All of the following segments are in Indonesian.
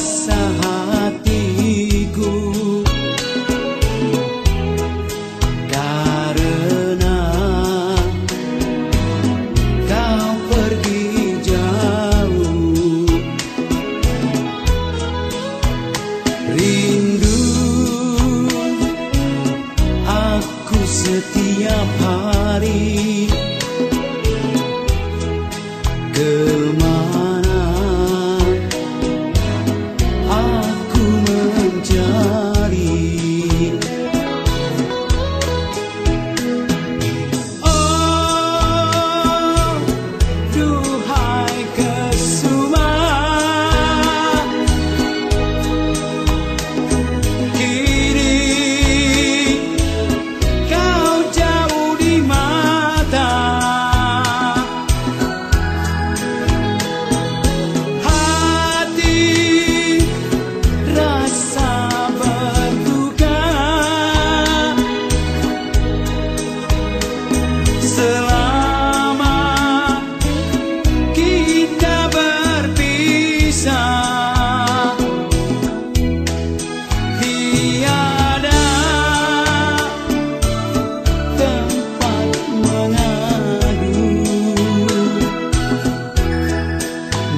basah karena kau pergi jauh rindu aku setiap hari.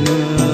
love.